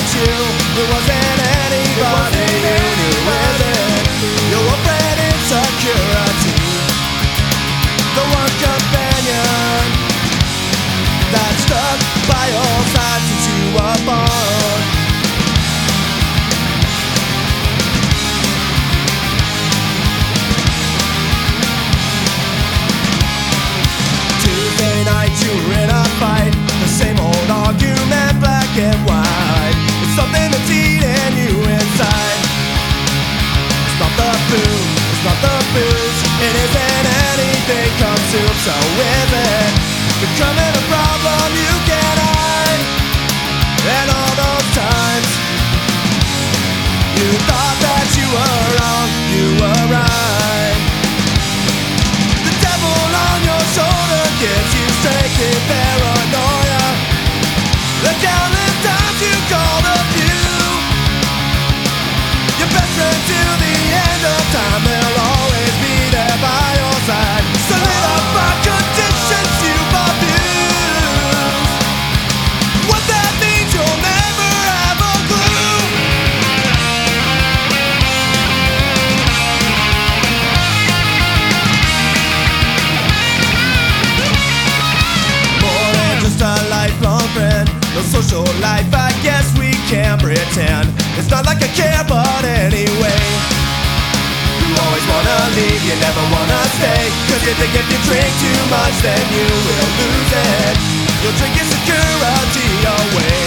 was you. It wasn't anybody you knew, is it? Your old friend insecurity. The one companion that stuck by your side since you were born. So is it. Becoming a problem you can't hide. And all those times You thought that you were wrong, you were right. The devil on your shoulder gives you strength No social life, I guess we can pretend. It's not like I care, but anyway. You always wanna leave, you never wanna stay. Cause you think if you drink too much, then you will lose it. You'll drink your security away.